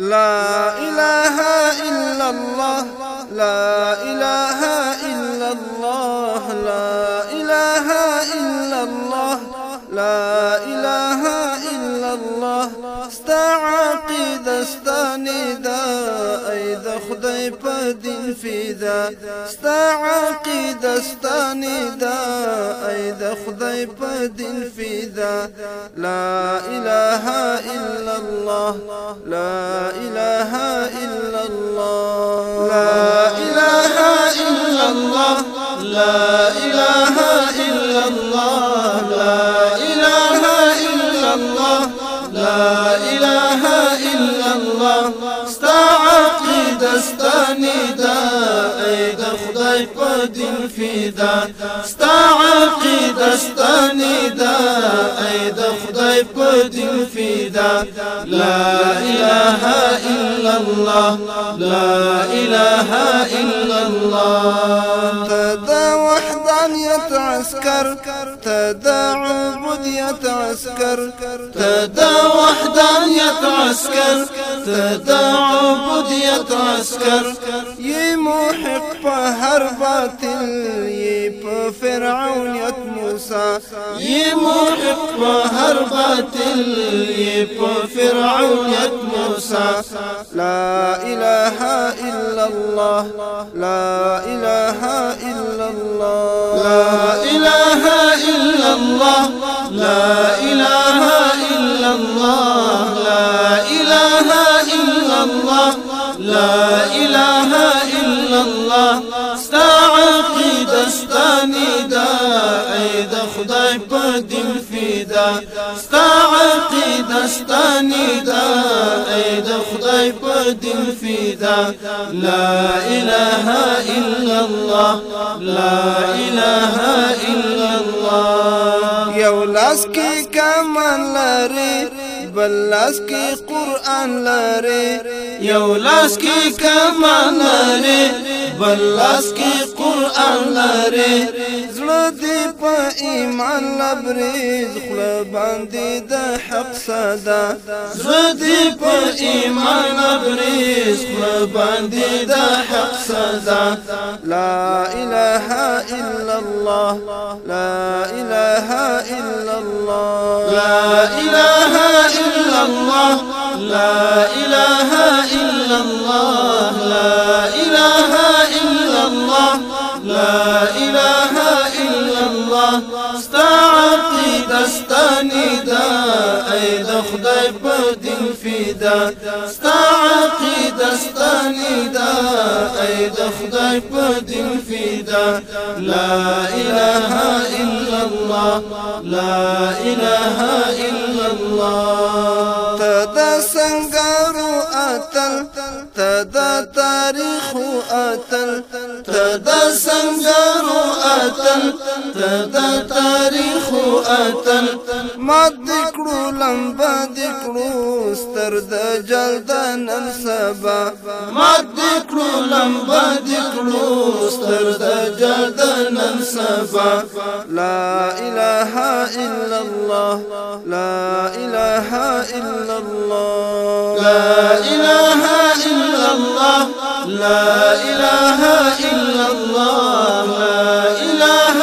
لا إله إلا الله لا إله إلا الله لا إله إلا الله لا إله إلا الله. استعقيد استندا أيد خدي بدين في ذا استعقيد استندا أيد خدي بدين في ذا لا إله إلا الله لا إله إلا الله. لا إله إلا الله لا إله إلا الله. لا إله إلا الله لا إله إلا الله. استعقيد استندا أيد خدای په في ذا استعقيد استندا أيد خدای په في ذا لا إله إلا الله لا إله إلا الله. تدا وحدانية عسكر تدا عبودية عسكر تدا وحدانية عسكر تدا عبودية عسكر. يمحق بهر باطل يب فرعونية موسى. يمحق بهر باطل يب فرعونية موسى. لا إله إلا الله لا إله إلا الله. لا إله إلا الله لا إله إلا الله. لا إله إلا الله. استعقيد استاني دا ايد خدای په في دا استعقيد استاني دا ايد خدای په في دا لا إله إلا الله. لا إله إلا الله. يولاس کی کمن لري بل لاس کې قرآن لري. یو لاس کې کمان لري بل لاس کې قران لري زړه دې په ایمان لبريز خپل باندې د حق صدا زړه دې په ایمان لبريز خپل باندې د حق صدا لا اله الا الله لا اله الا الله۔ لا اله إلا الله دخدي بدين في دا لا إله إلا الله لا إله إلا الله. سنگارو اتل تدا تاریخ اتل تدا سنگارو اتل تدا تاریخ اتل. ما دکړو لمبا دکړو ستر د جلد نن سبا. ما دکړو لمبا دکړو ستر د جلد نن سبا. لا اله الا الله لا اله الا الله. لا اله لا إله إلا الله لا إله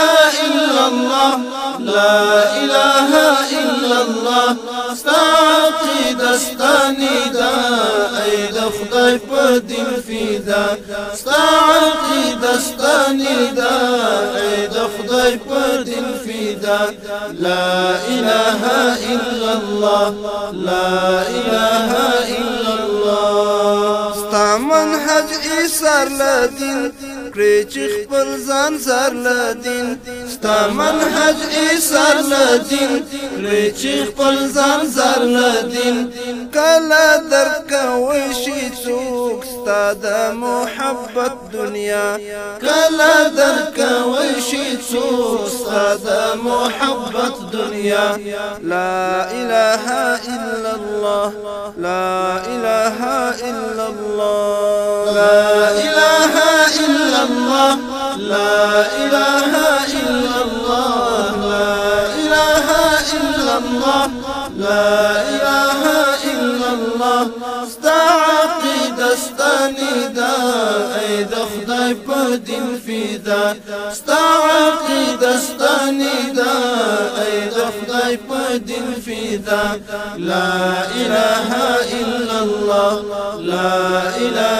إلا الله لا إله إلا الله. استعقي دستاني دا اي د خدای په دین فدا استعقي دستاني دا اي د خدای په دین فدا لا إله إلا الله لا إله الا الله ستا منحج ایسار لدین کړی چې خپل ځان سر لدین ستا منهج ایثار لدین کړی چې خپل ځان سر لدین کله درکوي شي څوک ستا د محبت دنیا. کله درکوي شي څوک ستا د محبت دنیا. لا اله الا الله. لا اله الا الله. لا الله لا إله إلا الله. لا إله إلا الله. لا إله إلا الله. استعان عقیدستانی دا ای د خدای په دین فدا ستا عقیدستانی دا ای د خدای په دین فدا لا إله إلا الله. لا یدا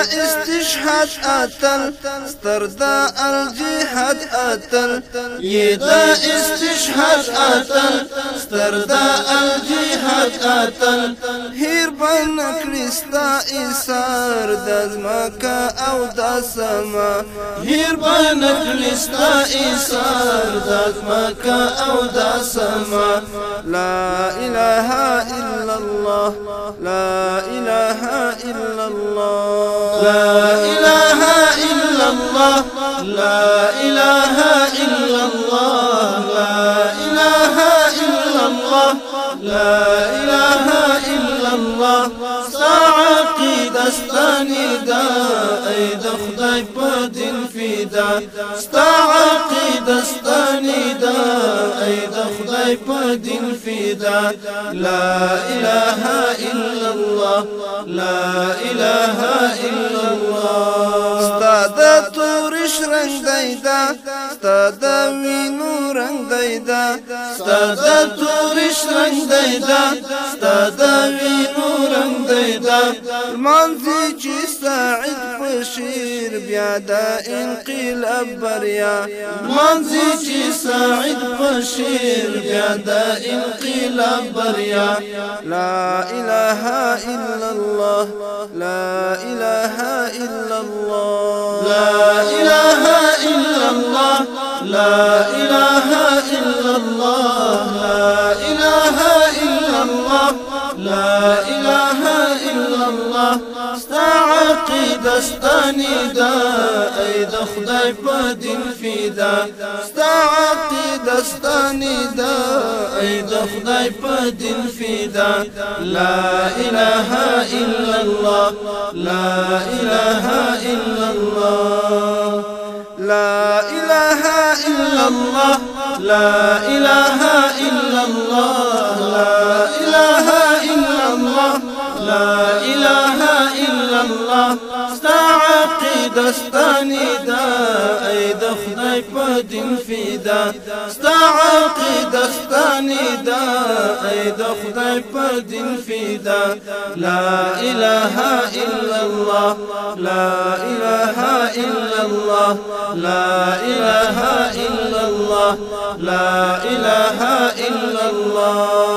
استشهاد آتل ستر دا الجهاد آتل. یدا استشهاد آتل ستر دا الجهاد آتل. هیر بن کرستا ایثار د زمکا أو د سما هیر بن کرستا ایثار د زمکا أو د سما لا اله الا الله لا اله الا الله لا اله الا الله لا دستاني دا اي د خدای په دین فدا ساعقي دستاني دا اي د خدای په دین لا اله الا الله لا اله الا الله. ستاد تورش رنگ دیدا ستاد وینو رنگ دیدا ستاد تورش رنگ دیدا ستاد وینو دیدا منځي چې سعید بشیر بیا انقلاب بریا منځي چې سعید بشیر بیا د انقلاب بریا لا إله إلا الله لا إله إلا الله. لا إله إلا الله لا إله إلا الله لا إله إلا الله لا إله الله خدای فدا. خدای فدا. لا إله إلا الله لا إله إلا الله لا إله إلا الله لا إله إلا الله. لا إله إلا الله. ستا عقیده ستانی دا ای د خدای په دین فدا ستا عقیده خدای په دین فدا. لا إله إلا الله لا إله إلا الله لا إله إلا الله لا إله إلا الله.